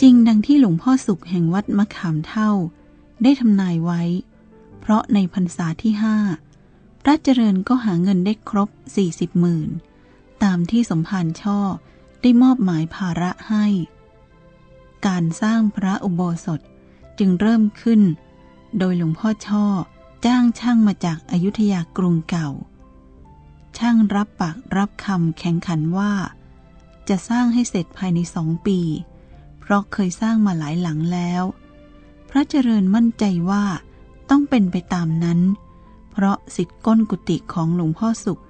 จริงดังที่หลวงพ่อสุขแห่งวัดมะขามเท่า ได้ทำนายไว้ เพราะในพรรษาที่ห้าพระเจริญก็หาเงินได้ครบสี่สิบหมื่นตามที่สมภารช่อได้มอบหมายภาระให้ การสร้างพระอุโบสถจึงเริ่มขึ้น โดยหลวงพ่อช่อจ้างช่างมาจากอายุทยากรุงเก่า ช่างรับปากรับคำแข่งขันว่า จะสร้างให้เสร็จภายในสองปี ราะเคยสร้างมาหลายหลังแล้ว พระเจริญมั่นใจว่าต้องเป็นไปตามนั้น เพราะสิทธิ์ก้นกุฏิของหลวงพ่อสุข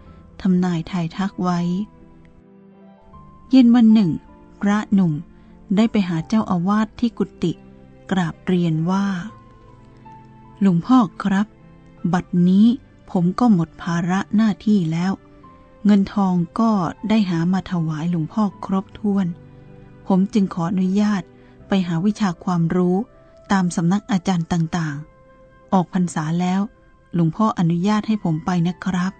ทำนายทายทักไว้ เย็นวันหนึ่ง พระหนุ่มได้ไปหาเจ้าอาวาสที่กุฏิกราบเรียนว่า หลวงพ่อครับ บัดนี้ผมก็หมดภาระหน้าที่แล้ว เงินทองก็ได้หามาถวายหลวงพ่อครบถ้วน ผมจึงขออนุญาตไปหาวิชาความรู้ตามสำนักอาจารย์ต่างๆ ออกพรรษาแล้วหลวงพ่ออนุญาตให้ผมไปนะครับ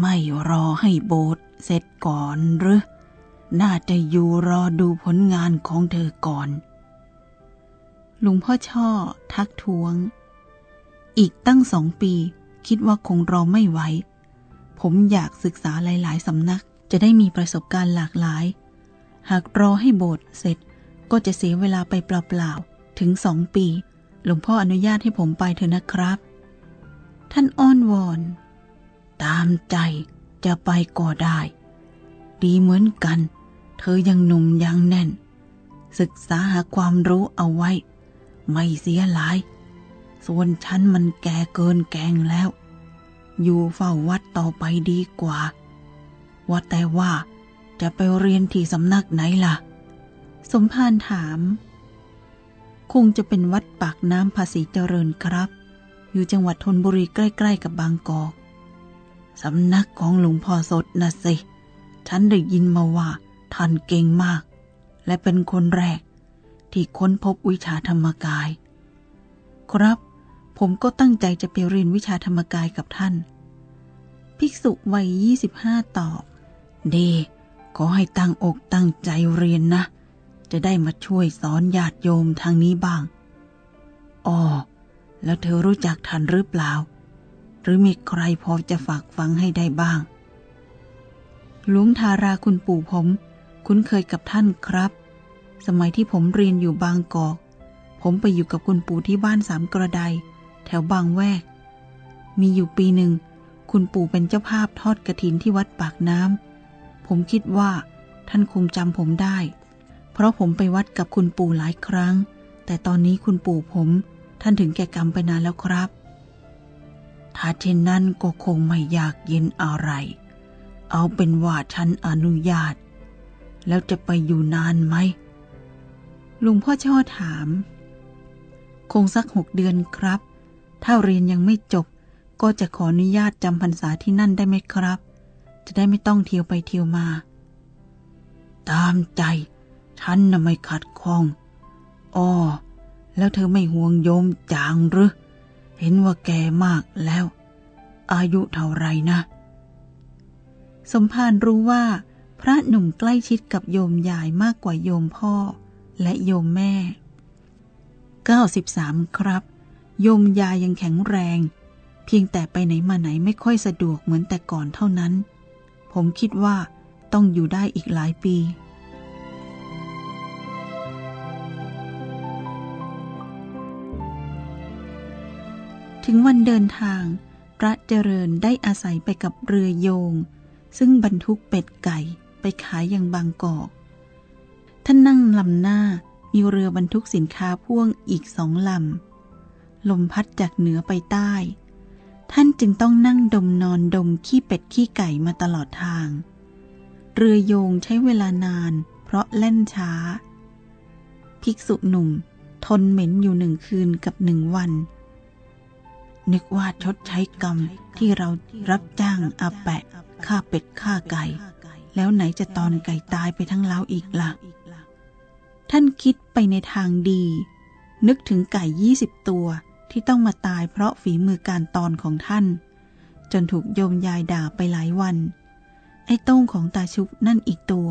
ไม่รอให้โบสถ์เสร็จก่อนหรือ น่าจะอยู่รอดูผลงานของเธอก่อน หลวงพ่อช่อ ทักท้วง อีกตั้งสองปี คิดว่าคงรอไม่ไหว ผมอยากศึกษาหลาย ๆ สำนัก จะได้มีประสบการณ์หลากหลาย หากรอให้โบสถ์เสร็จก็จะเสียเวลาไปเปล่าๆ ถึงสองปี หลวงพ่ออนุญาตให้ผมไปเถอะนะครับ ท่านอ้อนวอน ตามใจจะไปก็ได้ ดีเหมือนกัน เธอยังหนุ่มยังแน่น ศึกษาหาความรู้เอาไว้ ไม่เสียหลาย ส่วนฉันมันแก่เกินแกงแล้ว อยู่เฝ้าวัดต่อไปดีกว่า ว่าแต่ว่า จะไปเรียนที่สำนักไหนล่ะ สมภารถาม คงจะเป็นวัดปากน้ำภาษีเจริญครับ อยู่จังหวัดธนบุรีใกล้ๆกับบางกอกสำนักของหลวงพ่อสดนะสิ ฉันได้ยินมาว่าท่านเก่งมาก และเป็นคนแรก ที่ค้นพบวิชาธรรมกาย ครับ ผมก็ตั้งใจจะไปเรียนวิชาธรรมกายกับท่าน ภิกษุวัยยี่สิบห้าตอบ ดีขอให้ตั้งอกตั้งใจเรียนนะ จะได้มาช่วยสอนญาติโยมทางนี้บ้างอ๋อแล้วเธอรู้จักท่านหรือเปล่า หรือมีใครพอจะฝากฟังให้ได้บ้าง หลวงทาราคุณปู่ผม คุ้นเคยกับท่านครับ สมัยที่ผมเรียนอยู่บางกอก ผมไปอยู่กับคุณปู่ที่บ้านสามกระได แถวบางแวก มีอยู่ปีหนึ่ง คุณปู่เป็นเจ้าภาพทอดกระถินที่วัดปากน้ำ ผมคิดว่า ท่านคงจำผมได้ เพราะผมไปวัดกับคุณปู่หลายครั้ง แต่ตอนนี้คุณปู่ผม ท่านถึงแก่กรรมไปนานแล้วครับ ถ้าเช่นนั้นก็คงไม่อยากเย็นอะไร เอาเป็นว่าฉันอนุญาต แล้วจะไปอยู่นานไหมลุงพ่อช่อถาม คงสักหกเดือนครับ ถ้าเรียนยังไม่จบ ก็จะขออนุญาตจำพรรษาที่นั่นได้ไหมครับ จะได้ไม่ต้องเที่ยวไปเที่ยวมา ตามใจ ฉันน่ะไม่ขัดข้องอ้อแล้วเธอไม่ห่วงโยมจางหรือ เห็นว่าแกมากแล้ว อายุเท่าไรนะ สมภารรู้ว่า พระหนุ่มใกล้ชิดกับโยมยายมากกว่าโยมพ่อ และโยมแม่ 93 ครับ โยมยายยังแข็งแรง เพียงแต่ไปไหนมาไหนไม่ค่อยสะดวกเหมือนแต่ก่อนเท่านั้น ผมคิดว่าต้องอยู่ได้อีกหลายปี ถึงวันเดินทาง พระเจริญได้อาศัยไปกับเรือโยง ซึ่งบรรทุกเป็ดไก่ไปขายยังบางกอก ท่านนั่งลำหน้ามีเรือบรรทุกสินค้าพ่วงอีกสองลำ ลมพัดจากเหนือไปใต้ ท่านจึงต้องนั่งดมนอนดมขี้เป็ดขี้ไก่มาตลอดทาง เรือโยงใช้เวลานานเพราะเล่นช้า ภิกษุหนุ่มทนเหม็นอยู่หนึ่งคืนกับหนึ่งวัน นึกว่าชดใช้กรรมที่เรารับจ้างอาแปะฆ่าเป็ดฆ่าไก่ แล้วไหนจะตอนไก่ตายไปทั้งเล้าอีกละ่ะ ท่านคิดไปในทางดี นึกถึงไก่ยี่สิบตัว ที่ต้องมาตายเพราะฝีมือการตอนของท่าน จนถูกโยมยายด่าไปหลายวัน ไอ้โต้งของตาชุบนั่นอีกตัว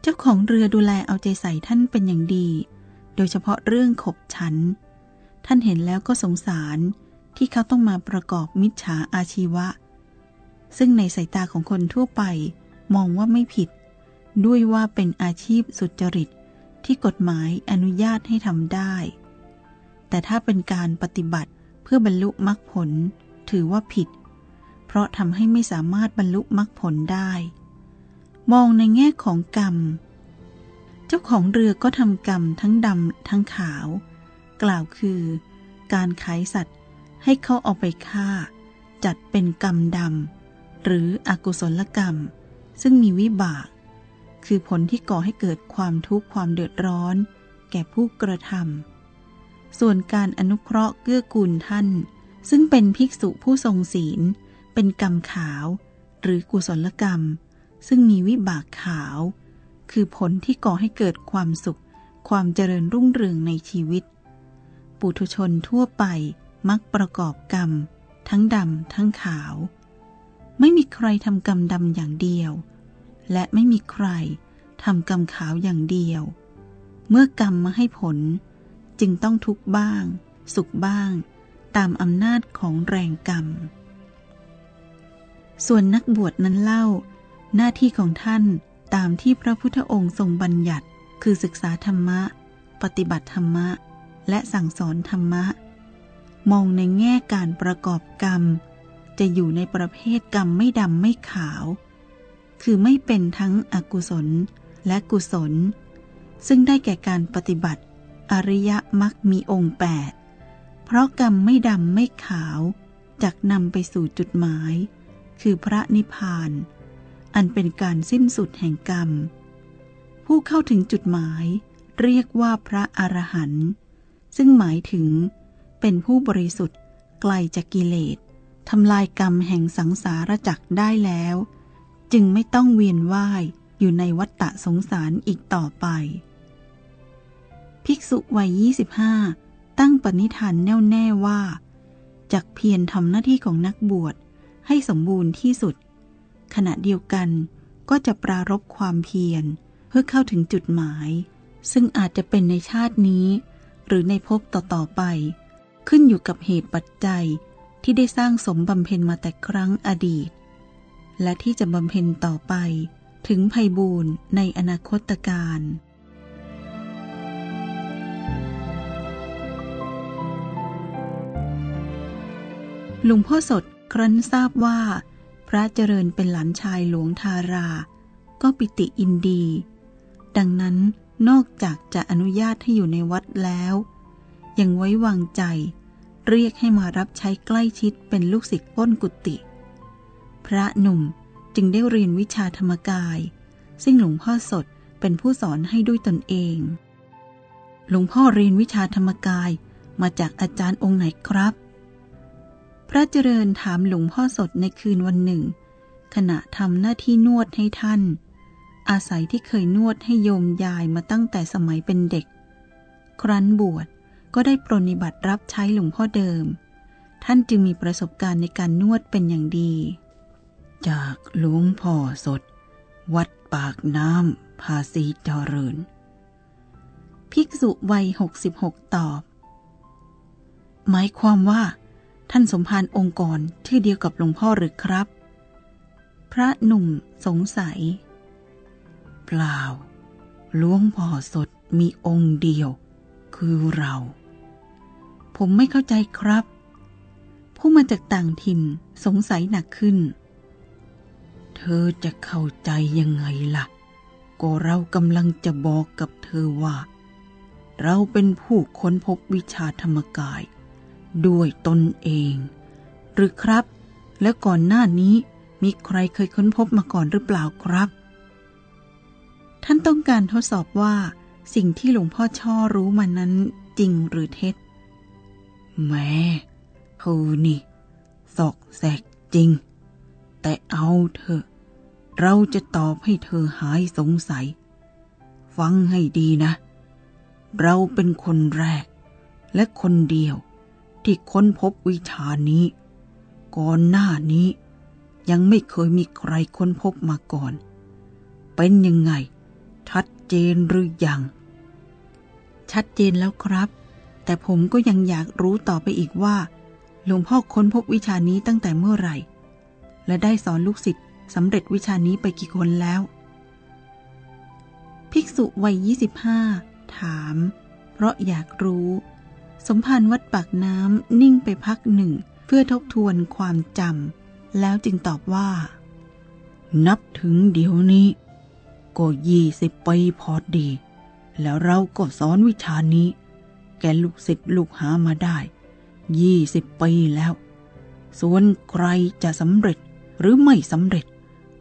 เจ้าของเรือดูแลเอาใจใส่ท่านเป็นอย่างดี โดยเฉพาะเรื่องขบฉัน ท่านเห็นแล้วก็สงสารที่เขาต้องมาประกอบมิจฉาอาชีวะ ซึ่งในสายตาของคนทั่วไปมองว่าไม่ผิด ด้วยว่าเป็นอาชีพสุจริตที่กฎหมายอนุญาตให้ทำได้ แต่ถ้าเป็นการปฏิบัติเพื่อบรรลุมรรคผล ถือว่าผิด เพราะทำให้ไม่สามารถบรรลุมรรคผลได้ มองในแง่ของกรรม เจ้าของเรือก็ทำกรรมทั้งดำทั้งขาว กล่าวคือ การขายสัตว์ให้เขาเอาไปฆ่า จัดเป็นกรรมดำหรืออกุศลกรรม ซึ่งมีวิบาก คือผลที่ก่อให้เกิดความทุกข์ความเดือดร้อน แก่ผู้กระทำ ส่วนการอนุเคราะห์เกื้อกูลท่าน ซึ่งเป็นภิกษุผู้ทรงศีล เป็นกรรมขาว หรือกุศลกรรม ซึ่งมีวิบากขาว คือผลที่ก่อให้เกิดความสุข ความเจริญรุ่งเรืองในชีวิต ปุถุชนทั่วไปมักประกอบกรรม ทั้งดำทั้งขาว ไม่มีใครทำกรรมดำอย่างเดียว และไม่มีใครทำกรรมขาวอย่างเดียว เมื่อกรรมมาให้ผล จึงต้องทุกข์บ้าง สุขบ้าง ตามอำนาจของแรงกรรม ส่วนนักบวชนั้นเล่า หน้าที่ของท่านตามที่พระพุทธองค์ทรงบัญญัติ คือศึกษาธรรมะ ปฏิบัติธรรมะ และสั่งสอนธรรมะ มองในแง่การประกอบกรรม จะอยู่ในประเภทกรรมไม่ดำไม่ขาว คือไม่เป็นทั้งอกุศลและกุศล ซึ่งได้แก่การปฏิบัติ อริยมรรคมีองค์แปดเพราะกรรมไม่ดำไม่ขาวจักนำไปสู่จุดหมาย คือพระนิพพาน อันเป็นการสิ้นสุดแห่งกรรม ผู้เข้าถึงจุดหมาย เรียกว่าพระอรหันต์ซึ่งหมายถึง เป็นผู้บริสุทธิ์ไกลจากกิเลสทำลายกรรมแห่งสังสารจักรได้แล้ว จึงไม่ต้องเวียนว่ายอยู่ในวัฏฏะสงสารอีกต่อไป ภิกษุวัย 25 ตั้งปณิธานแน่วแน่ว่าจักเพียรทำหน้าที่ของนักบวชให้สมบูรณ์ที่สุด ขณะเดียวกันก็จะปรารบความเพียรเพื่อเข้าถึงจุดหมาย ซึ่งอาจจะเป็นในชาตินี้ หรือในภพต่อๆไป ขึ้นอยู่กับเหตุปัจจัยที่ได้สร้างสมบำเพ็ญมาแต่ครั้งอดีต และที่จะบำเพ็ญต่อไปถึงภัยบูรณ์ในอนาคตการ หลวงพ่อสดครั้นทราบว่า พระเจริญเป็นหลานชายหลวงทารา ก็ปิติอินดี ดังนั้นนอกจากจะอนุญาตให้อยู่ในวัดแล้ว ยังไว้วางใจ เรียกให้มารับใช้ใกล้ชิดเป็นลูกศิษย์พ้นกุติพระหนุ่มจึงได้เรียนวิชาธรรมกาย ซึ่งหลวงพ่อสดเป็นผู้สอนให้ด้วยตนเอง หลวงพ่อเรียนวิชาธรรมกายมาจากอาจารย์องค์ไหนครับ พระเจริญถามหลวงพ่อสดในคืนวันหนึ่ง ขณะทำหน้าที่นวดให้ท่าน อาศัยที่เคยนวดให้โยมยายมาตั้งแต่สมัยเป็นเด็ก ครั้นบวชก็ได้ปรนิบัติรับใช้หลวงพ่อเดิม ท่านจึงมีประสบการณ์ในการนวดเป็นอย่างดี จากหลวงพ่อสด วัดปากน้ำภาษีเจริญ ภิกษุวัยหกสิบหกตอบ หมายความว่า ท่านสมภารองค์กรชื่อเดียวกับหลวงพ่อหรือครับ พระหนุ่มสงสัย เปล่าหลวงพ่อสดมีองค์เดียว คือเรา ผมไม่เข้าใจครับ ผู้มาจากต่างถิ่นสงสัยหนักขึ้น เธอจะเข้าใจยังไงล่ะ ก็เรากำลังจะบอกกับเธอว่า เราเป็นผู้ค้นพบวิชาธรรมกาย ด้วยตนเอง หรือครับ แล้วก่อนหน้านี้มีใครเคยค้นพบมาก่อนหรือเปล่าครับ ท่านต้องการทดสอบว่า สิ่งที่หลวงพ่อช่อรู้มานั้นจริงหรือเท็จแม่เธอนี่ สอกแสกจริง แต่เอาเถอะเราจะตอบให้เธอหายสงสัย ฟังให้ดีนะ เราเป็นคนแรก และคนเดียว ที่ค้นพบวิชานี้ ก่อนหน้านี้ ยังไม่เคยมีใครค้นพบมาก่อน เป็นยังไง ชัดเจนหรือยัง ชัดเจนแล้วครับ แต่ผมก็ยังอยากรู้ต่อไปอีกว่า หลวงพ่อค้นพบวิชานี้ตั้งแต่เมื่อไหร่ และได้สอนลูกศิษย์สำเร็จวิชานี้ไปกี่คนแล้ว ภิกษุวัย 25 ถาม เพราะอยากรู้ สมภารวัดปากน้ำนิ่งไปพักหนึ่ง เพื่อทบทวนความจำแล้วจึงตอบว่า นับถึงเดี๋ยวนี้ ก็ยี่สิบปีพอดี แล้วเราก็สอนวิชานี้ แกลูกศิษย์ลูกหามาได้ยี่สิบปีแล้ว ส่วนใครจะสำเร็จหรือไม่สำเร็จ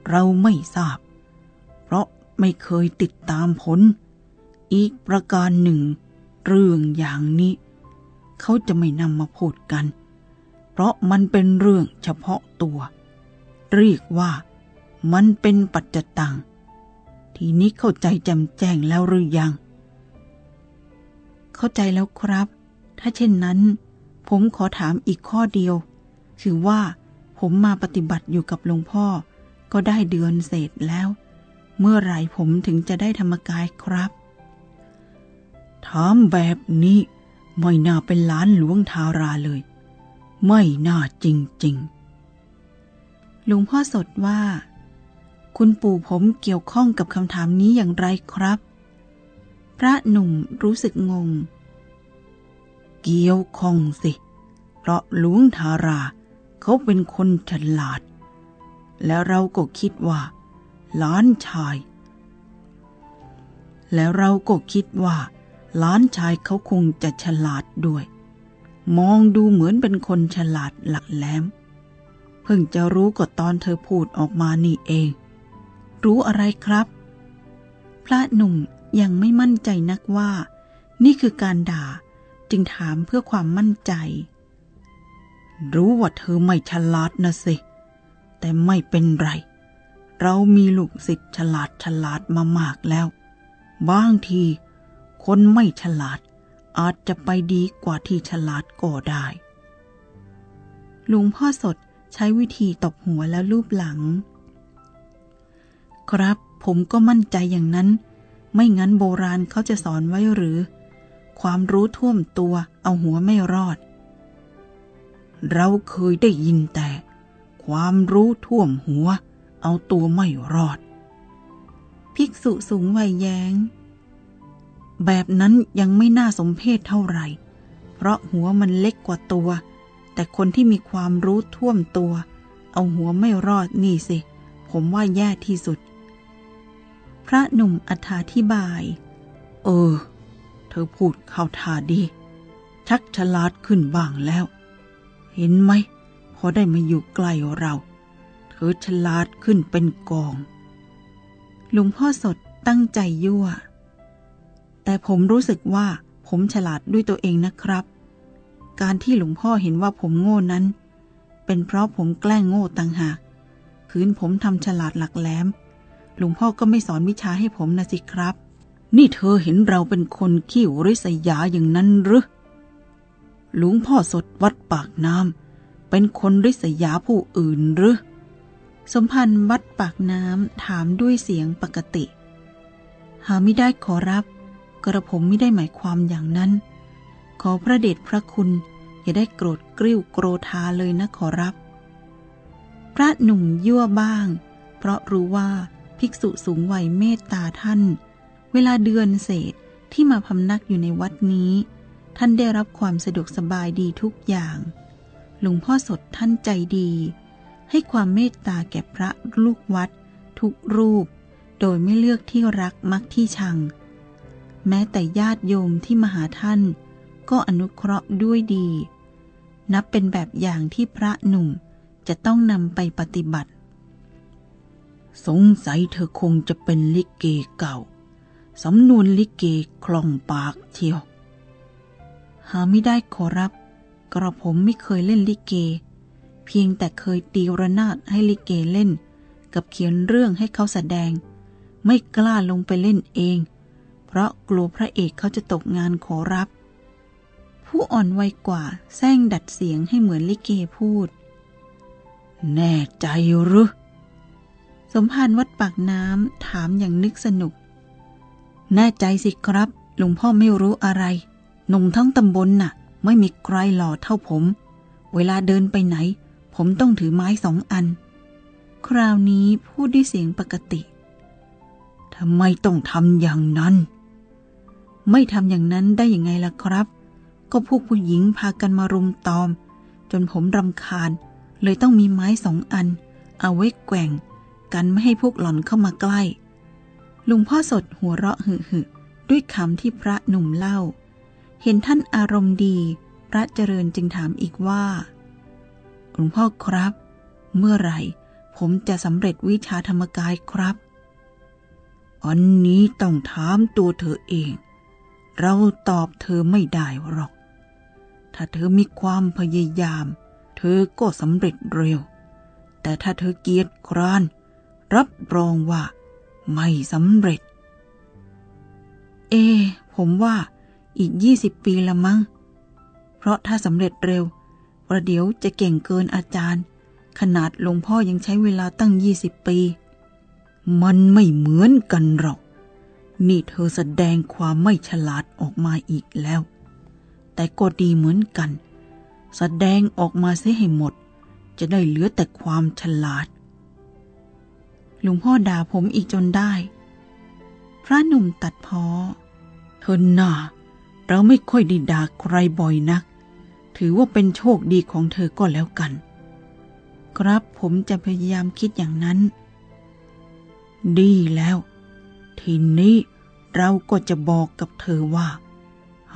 เราไม่ทราบ เพราะไม่เคยติดตามผล อีกประการหนึ่ง เรื่องอย่างนี้ เขาจะไม่นำมาพูดกัน เพราะมันเป็นเรื่องเฉพาะตัว เรียกว่ามันเป็นปัจจตัง ทีนี้เข้าใจจำแจ้งแล้วหรือยัง เข้าใจแล้วครับ ถ้าเช่นนั้น ผมขอถามอีกข้อเดียว คือว่าผมมาปฏิบัติอยู่กับหลวงพ่อ ก็ได้เดือนเศษแล้ว เมื่อไหร่ผมถึงจะได้ธรรมกายครับ ถามแบบนี้ ไม่น่าเป็นล้านหลวงทาราเลย ไม่น่าจริงๆ หลวงพ่อสดว่า คุณปู่ผมเกี่ยวข้องกับคำถามนี้อย่างไรครับ พระหนุ่มรู้สึกงง เกี่ยวข้องสิ เพราะหลวงทาราเขาเป็นคนฉลาด แล้วเราก็คิดว่าหลานชาย แล้วเราก็คิดว่า หลานชายเขาคงจะฉลาดด้วย มองดูเหมือนเป็นคนฉลาดหลักแหลม เพิ่งจะรู้ก็ตอนเธอพูดออกมานี่เอง รู้อะไรครับ พระหนุ่มยังไม่มั่นใจนักว่า นี่คือการด่าจึงถามเพื่อความมั่นใจ รู้ว่าเธอไม่ฉลาดนะสิ แต่ไม่เป็นไร เรามีลูกศิษย์ฉลาดฉลาดมามากแล้ว บางที คนไม่ฉลาดอาจจะไปดีกว่าที่ฉลาดก็ได้ ลุงพ่อสดใช้วิธีตบหัวแล้วลูบหลัง ครับผมก็มั่นใจอย่างนั้น ไม่งั้นโบราณเขาจะสอนไว้หรือ ความรู้ท่วมตัวเอาหัวไม่รอด เราเคยได้ยินแต่ ความรู้ท่วมหัว เอาตัวไม่รอด ภิกษุสูงวัยแยง้ง แบบนั้นยังไม่น่าสมเพชเท่าไหร่ เพราะหัวมันเล็กกว่าตัว แต่คนที่มีความรู้ท่วมตัว เอาหัวไม่รอดนี่สิ ผมว่าแย่ที่สุด พระหนุ่มอธิบาย เออ เธอพูดเข้าท่าดี ชักฉลาดขึ้นบ้างแล้ว เห็นไหม พอได้มาอยู่ใกล้เรา เธอฉลาดขึ้นเป็นกอง หลวงพ่อสดตั้งใจยั่ว แต่ผมรู้สึกว่าผมฉลาดด้วยตัวเองนะครับ การที่หลวงพ่อเห็นว่าผมโง่นั้น เป็นเพราะผมแกล้งโง่ต่างหาก คืนผมทำฉลาดหลักแหลม หลวงพ่อก็ไม่สอนวิชาให้ผมนะสิครับ นี่เธอเห็นเราเป็นคนขี้ริษยาอย่างนั้นหรือ หลวงพ่อสดวัดปากน้ำเป็นคนริษยาผู้อื่นหรือ สมพันธ์วัดปากน้ำถามด้วยเสียงปกติ หาไม่ได้ขอรับ กระผมไม่ได้หมายความอย่างนั้น ขอพระเดชพระคุณ อย่าได้โกรธกริ้วโกรธาเลยนะขอรับ พระหนุ่มยั่วบ้าง เพราะรู้ว่าภิกษุสูงวัยเมตตาท่าน เวลาเดือนเศษที่มาพำนักอยู่ในวัดนี้ ท่านได้รับความสะดวกสบายดีทุกอย่าง หลวงพ่อสดท่านใจดี ให้ความเมตตาแก่พระลูกวัด ทุกรูป โดยไม่เลือกที่รักมักที่ชัง แม้แต่ญาติโยมที่มาหาท่าน ก็อนุเคราะห์ด้วยดี นับเป็นแบบอย่างที่พระหนุ่มจะต้องนำไปปฏิบัติ สงสัยเธอคงจะเป็นลิเกเก่า สำนวนลิเกคล่องปากเชียว หาไม่ได้ขอรับ กระผมไม่เคยเล่นลิเก เพียงแต่เคยตีระนาดให้ลิเกเล่น กับเขียนเรื่องให้เขาแสดง ไม่กล้าลงไปเล่นเอง เพราะกลัวพระเอกเขาจะตกงานขอรับ ผู้อ่อนวัยกว่าแซงดัดเสียงให้เหมือนลิเกพูด แน่ใจหรือสมภารวัดปากน้ำถามอย่างนึกสนุก แน่ใจสิครับ หลวงพ่อไม่รู้อะไร หนุ่มทั้งตำบลน่ะ ไม่มีใครหล่อเท่าผม เวลาเดินไปไหน ผมต้องถือไม้สองอัน คราวนี้พูดด้วยเสียงปกติทำไมต้องทำอย่างนั้น ไม่ทำอย่างนั้นได้ยังไงล่ะครับ ก็พวกผู้หญิงพากันมารุมตอม จนผมรำคาญ เลยต้องมีไม้สองอัน เอาไว้แกว่ง กันไม่ให้พวกหล่อนเข้ามาใกล้ ลุงพ่อสดหัวเราะหึหึด้วยคำที่พระหนุ่มเล่า เห็นท่านอารมณ์ดี พระเจริญจึงถามอีกว่าหลวงพ่อครับ เมื่อไหร่ ผมจะสำเร็จวิชาธรรมกายครับ อันนี้ต้องถามตัวเธอเอง เราตอบเธอไม่ได้หรอก ถ้าเธอมีความพยายาม เธอก็สำเร็จเร็ว แต่ถ้าเธอเกียจคร้าน รับรองว่า ไม่สำเร็จ เอ ผมว่าอีกยี่สิบปีละมั้ง เพราะถ้าสำเร็จเร็ว ประเดี๋ยวจะเก่งเกินอาจารย์ ขนาดหลวงพ่อยังใช้เวลาตั้งยี่สิบปี มันไม่เหมือนกันหรอก นี่เธอแสดงความไม่ฉลาดออกมาอีกแล้ว แต่ก็ดีเหมือนกัน แสดงออกมาเสียให้หมด จะได้เหลือแต่ความฉลาด หลวงพ่อด่าผมอีกจนได้ พระหนุ่มตัดพอเธอหน้าเราไม่ค่อยได้ด่าใครบ่อยนัก ถือว่าเป็นโชคดีของเธอก็แล้วกัน ครับผมจะพยายามคิดอย่างนั้น ดีแล้ว ทีนี้เราก็จะบอกกับเธอว่า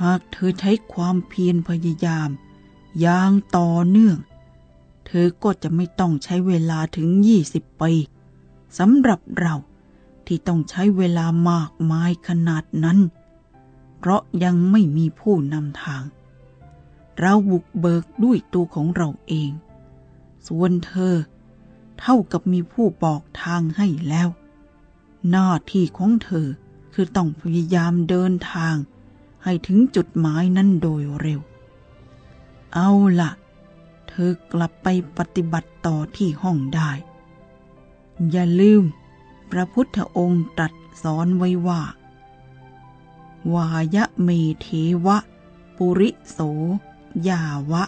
หากเธอใช้ความเพียรพยายามอย่างต่อเนื่อง เธอก็จะไม่ต้องใช้เวลาถึงยี่สิบปีสำหรับเราที่ต้องใช้เวลามากมายขนาดนั้น เพราะยังไม่มีผู้นำทาง เราบุกเบิกด้วยตัวของเราเอง ส่วนเธอเท่ากับมีผู้บอกทางให้แล้ว หน้าที่ของเธอคือต้องพยายามเดินทาง ให้ถึงจุดหมายนั้นโดยเร็ว เอาละเธอกลับไปปฏิบัติต่อที่ห้องได้ อย่าลืม พระพุทธองค์ตรัสสอนไว้ว่า วายะเมเทวะ ปุริโส ยาวะ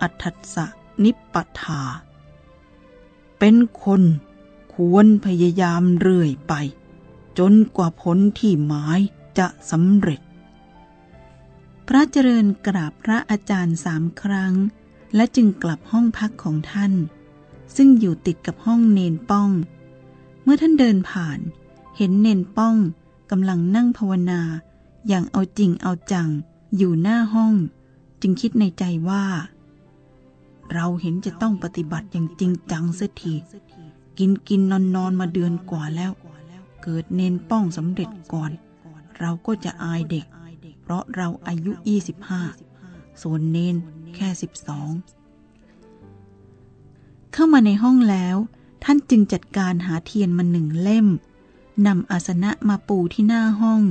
อัฏฐสะนิปปทา เป็นคน ควรพยายามเรื่อยไป จนกว่าผลที่หมายจะสำเร็จ พระเจริญกราบพระอาจารย์สามครั้ง และจึงกลับห้องพักของท่าน ซึ่งอยู่ติดกับห้องเนนป้อง เมื่อท่านเดินผ่าน เห็นเนนป้องกำลังนั่งภาวนา อย่างเอาจริงเอาจังอยู่หน้าห้อง จึงคิดในใจว่า เราเห็นจะต้องปฏิบัติอย่างจริงจังเสียที กินกินนอนนอนมาเดือนกว่าแล้ว เกิดเนนป้องสำเร็จก่อน เราก็จะอายเด็ก เพราะเราอายุ 25 ส่วนเนนแค่ 12 เข้ามาในห้องแล้ว ท่านจึงจัดการหาเทียนมาหนึ่งเล่มนำอาสนะมาปูที่หน้าห้อง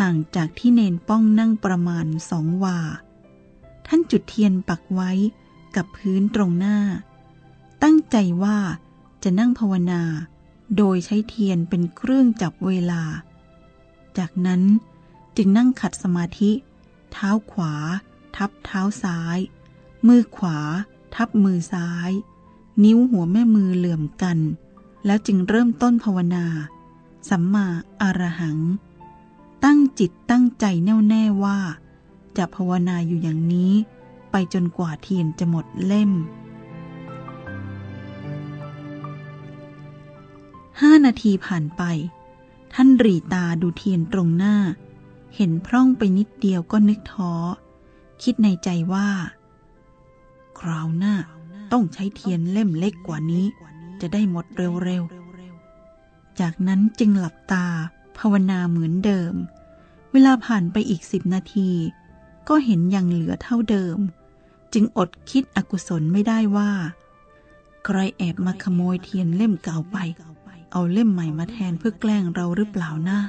ห่างจากที่เนนป้องนั่งประมาณสองวา ท่านจุดเทียนปักไว้กับพื้นตรงหน้า ตั้งใจว่า จะนั่งภาวนา โดยใช้เทียนเป็นเครื่องจับเวลา จากนั้นจึงนั่งขัดสมาธิ เท้าขวา ทับเท้าซ้าย มือขวา ทับมือซ้าย นิ้วหัวแม่มือเหลื่อมกัน แล้วจึงเริ่มต้นภาวนา สัมมาอารหัง ตั้งจิตตั้งใจแน่วแน่ว่า จะภาวนาอยู่อย่างนี้ ไปจนกว่าเทียนจะหมดเล่ม นาทีผ่านไป ท่านรีตาดูเทียนตรงหน้า เห็นพร่องไปนิดเดียวก็นึกท้อ คิดในใจว่า คราวหน้าต้องใช้เทียนเล่มเล็กกว่านี้ จะได้หมดเร็วๆ จากนั้นจึงหลับตา ภาวนาเหมือนเดิม เวลาผ่านไปอีกสิบนาที ก็เห็นยังเหลือเท่าเดิม จึงอดคิดอกุศลไม่ได้ว่า ใครแอบมาขโมยเทียนเล่มเก่าไป เอาเล่มใหม่มาแทนเพื่อแกล้งเราหรือเปล่านะ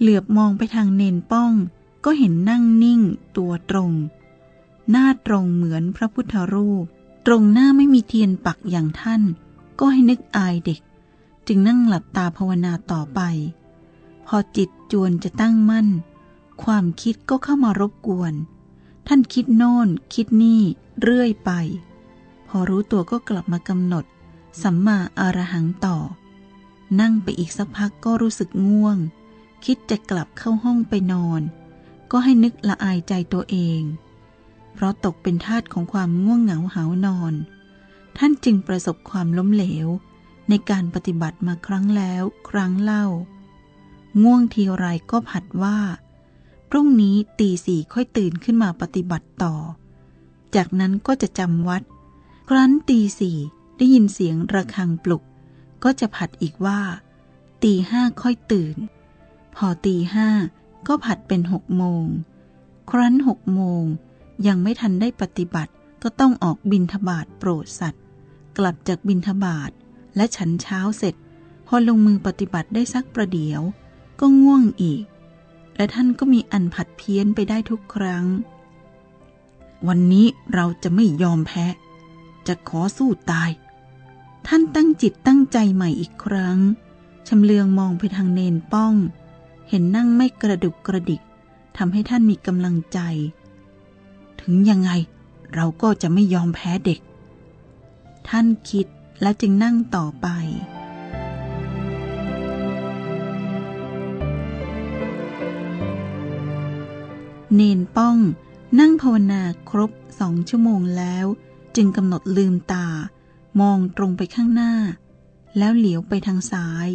เหลือบมองไปทางเนนป้อง ก็เห็นนั่งนิ่ง ตัวตรง หน้าตรงเหมือนพระพุทธรูป ตรงหน้าไม่มีเทียนปักอย่างท่าน ก็ให้นึกอายเด็ก จึงนั่งหลับตาภาวนาต่อไป พอจิตจวนจะตั้งมั่น ความคิดก็เข้ามารบกวน ท่านคิดโน่น คิดนี่ เรื่อยไป พอรู้ตัวก็กลับมากำหนด สัมมาอารหังต่อ นั่งไปอีกสักพักก็รู้สึกง่วง คิดจะกลับเข้าห้องไปนอน ก็ให้นึกละอายใจตัวเอง เพราะตกเป็นทาสของความง่วงเหงาหานอน ท่านจึงประสบความล้มเหลว ในการปฏิบัติมาครั้งแล้วครั้งเล่า ง่วงทีไรก็ผัดว่า พรุ่งนี้ตีสี่ค่อยตื่นขึ้นมาปฏิบัติต่อ จากนั้นก็จะจำวัด ครั้นตีสี่ ได้ยินเสียงระฆังปลุก ก็จะผัดอีกว่า ตีห้าค่อยตื่น พอตีห้าก็ผัดเป็นหกโมง ครั้นหกโมงยังไม่ทันได้ปฏิบัติก็ต้องออกบินทบาทโปรดสัตว์ กลับจากบินทบาทและฉันเช้าเสร็จ พอลงมือปฏิบัติได้สักประเดี๋ยว ก็ง่วงอีก และท่านก็มีอันผัดเพี้ยนไปได้ทุกครั้ง วันนี้เราจะไม่ยอมแพ้ จะขอสู้ตาย ท่านตั้งจิตตั้งใจใหม่อีกครั้ง ชำเลืองมองไปทางเนนป้อง เห็นนั่งไม่กระดุกกระดิกทำให้ท่านมีกำลังใจ ถึงยังไงเราก็จะไม่ยอมแพ้เด็ก ท่านคิดและจึงนั่งต่อไป เนนป้องนั่งภาวนาครบสองชั่วโมงแล้ว จึงกำหนดลืมตา มองตรงไปข้างหน้า แล้วเหลียวไปทางซ้าย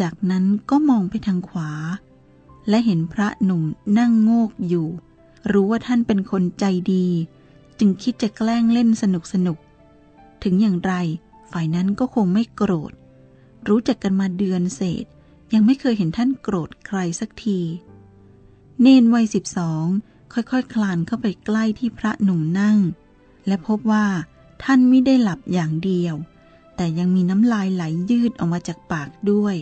จากนั้นก็มองไปทางขวา และเห็นพระหนุ่มนั่งโงกอยู่ รู้ว่าท่านเป็นคนใจดี จึงคิดจะแกล้งเล่นสนุกสนุก ถึงอย่างไรฝ่ายนั้นก็คงไม่โกรธ รู้จักกันมาเดือนเศษ ยังไม่เคยเห็นท่านโกรธใครสักที เนนวัยสิบสองค่อยๆคคลานเข้าไปใกล้ที่พระหนุ่มนั่ง และพบว่า ท่านไม่ได้หลับอย่างเดียว แต่ยังมีน้ำลายไหลยืดออกมาจากปากด้วย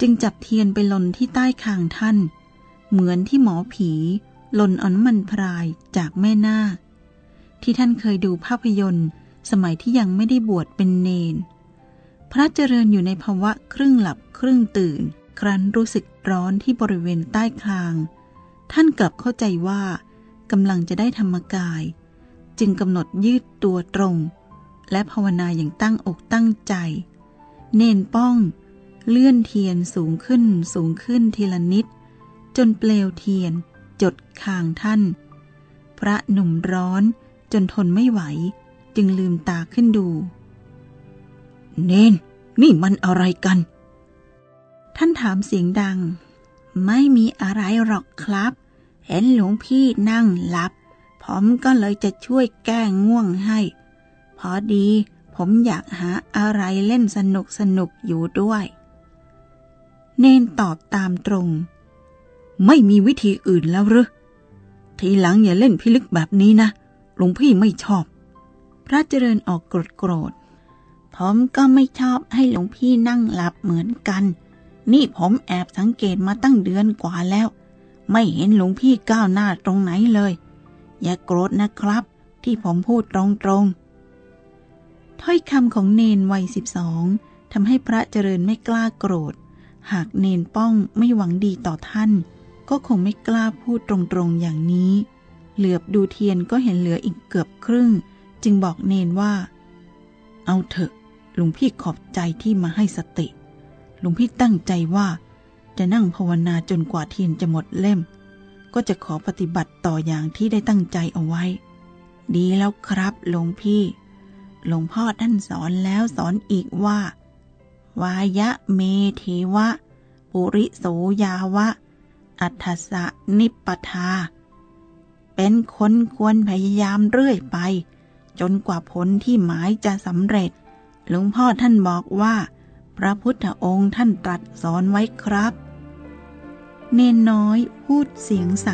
จึงจับเทียนไปลนที่ใต้คางท่าน เหมือนที่หมอผีลนเอนมันพรายจากแม่นาคที่ท่านเคยดูภาพยนตร์ สมัยที่ยังไม่ได้บวชเป็นเนน พระเจริญอยู่ในภาวะครึ่งหลับครึ่งตื่น ครั้นรู้สึกร้อนที่บริเวณใต้คาง ท่านกลับเข้าใจว่ากำลังจะได้ธรรมกาย จึงกำหนดยืดตัวตรง และภาวนาอย่างตั้งอกตั้งใจ เน้นป้อง เลื่อนเทียนสูงขึ้นสูงขึ้นทีละนิด จนเปลวเทียน จดคางท่าน พระหนุ่มร้อนจนทนไม่ไหว จึงลืมตาขึ้นดู เน้น นี่มันอะไรกัน ท่านถามเสียงดัง ไม่มีอะไรหรอกครับ เห็นหลวงพี่นั่งหลับ ผมก็เลยจะช่วยแก้ง่วงให้ พอดีผมอยากหาอะไรเล่นสนุกสนุกอยู่ด้วย เนนตอบตามตรง ไม่มีวิธีอื่นแล้วหรือทีหลังอย่าเล่นพิลึกแบบนี้นะหลวงพี่ไม่ชอบ พระเจริญออกโกรธโกรธผมก็ไม่ชอบให้หลวงพี่นั่งหลับเหมือนกัน นี่ผมแอบสังเกตมาตั้งเดือนกว่าแล้ว ไม่เห็นหลวงพี่ก้าวหน้าตรงไหนเลย อย่ากโกรธนะครับ ที่ผมพูดตรงๆ ถ้อยคำของเนนวัยสิบสองทำให้พระเจริญไม่กล้าโกรธ หากเนนป้องไม่หวังดีต่อท่าน ก็คงไม่กล้าพูดตรงๆอย่างนี้ เหลือบดูเทียนก็เห็นเหลืออีกเกือบครึ่ง จึงบอกเนนว่า เอาเถอะหลวงพี่ขอบใจที่มาให้สติ หลวงพี่ตั้งใจว่า จะนั่งภาวนาจนกว่าเทียนจะหมดเล่ม ก็จะขอปฏิบัติต่ออย่างที่ได้ตั้งใจเอาไว้ ดีแล้วครับหลวงพี่หลวงพ่อท่านสอนแล้วสอนอีกว่า วายะเมเทวะ ปุริโสยาวะ อัฏฐสะนิปทา เป็นคนควรพยายามเรื่อยไป จนกว่าผลที่หมายจะสำเร็จ หลวงพ่อท่านบอกว่า พระพุทธองค์ท่านตรัสสอนไว้ครับ เนนน้อยพูดเสียงใส